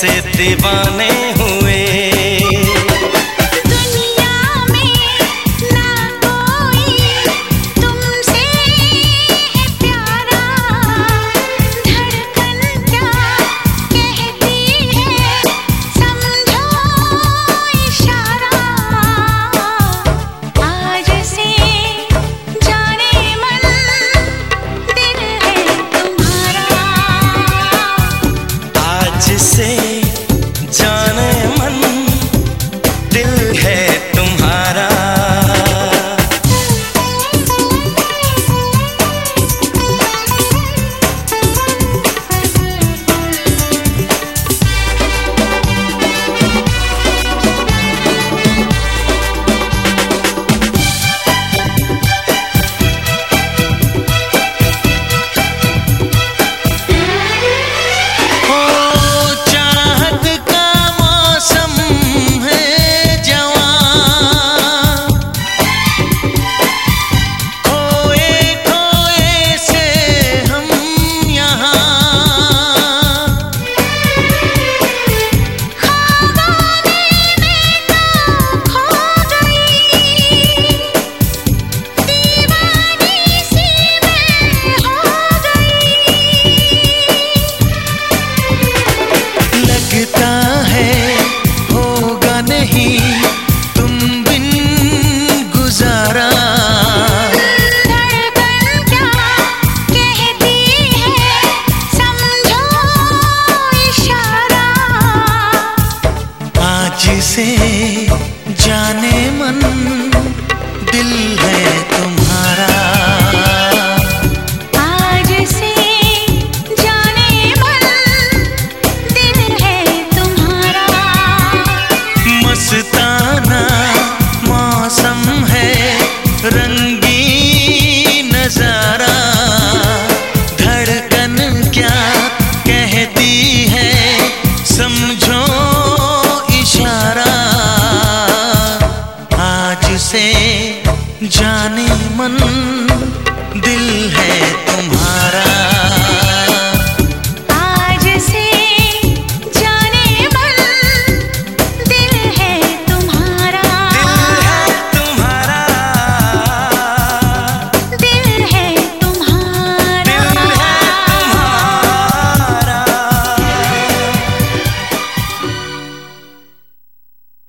कैसे दीवाने हुए। जाने मन से जाने मन